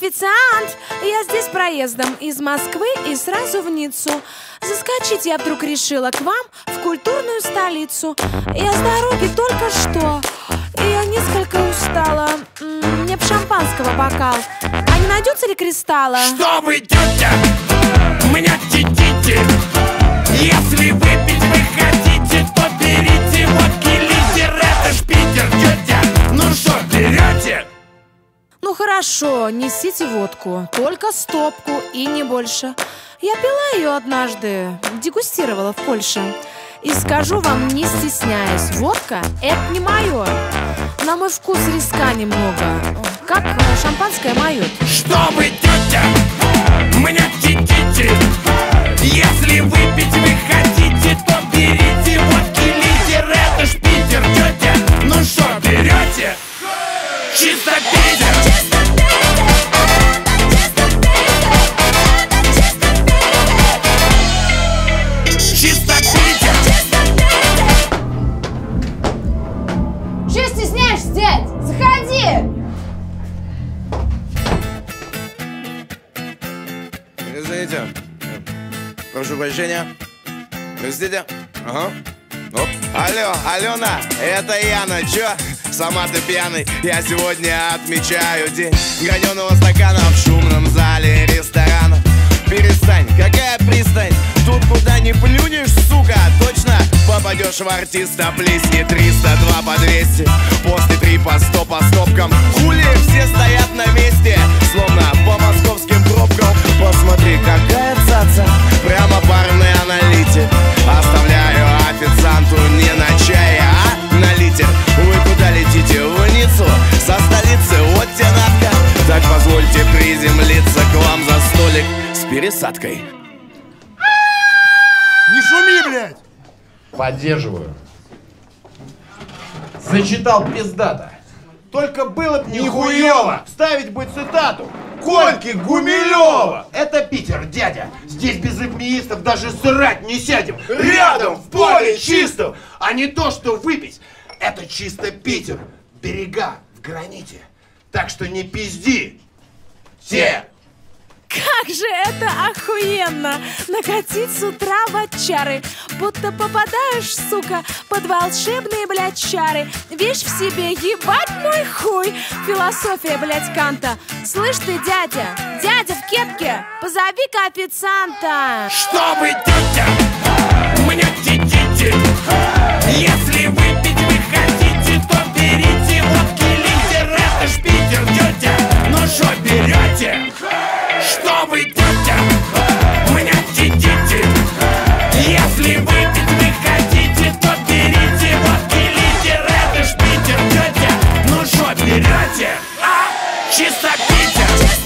Официант! Я здесь проездом из Москвы и сразу в Ниццу. Заскочить я вдруг решила к вам в культурную столицу. Я с дороги только что. И я несколько устала. Мне б шампанского бокал. А не найдется ли кристалла? Что вы, тетя? Меня тетите? Если выпить вы хотите, хорошо, несите водку. Только стопку и не больше. Я пила ее однажды, дегустировала в Польше. И скажу вам, не стесняясь, водка – это не мое. На мой вкус риска немного, как шампанское мое. Что Извините. Прошу прощения. Простите. Ага. Оп. Алло, Алена, это Яна. Чё? Сама ты пьяный. Я сегодня отмечаю день граненого стакана в шумном зале ресторана. Перестань, какая пристань? Тут куда не плюнешь, сука, точно попадешь в артиста Плесни 302 по 200 После 3 по 100 по стопкам Хули все стоят на месте позвольте приземлиться к вам за столик с пересадкой Не шуми, блядь! Поддерживаю. Зачитал пиздата. Только было б нихуево ставить бы цитату Кольки Гумилева! Это Питер, дядя! Здесь без эпмеистов даже срать не сядем! Рядом, в поле чистом! А не то, что выпить! Это чисто Питер! Берега в граните! Так что не пизди! Все! Как же это охуенно! Накатить с утра в отчары Будто попадаешь, сука, под волшебные, блядь, чары Вещь в себе, ебать мой хуй Философия, блядь, Канта Слышь ты, дядя, дядя в кепке Позови-ка официанта Что вы, тетя? Big time.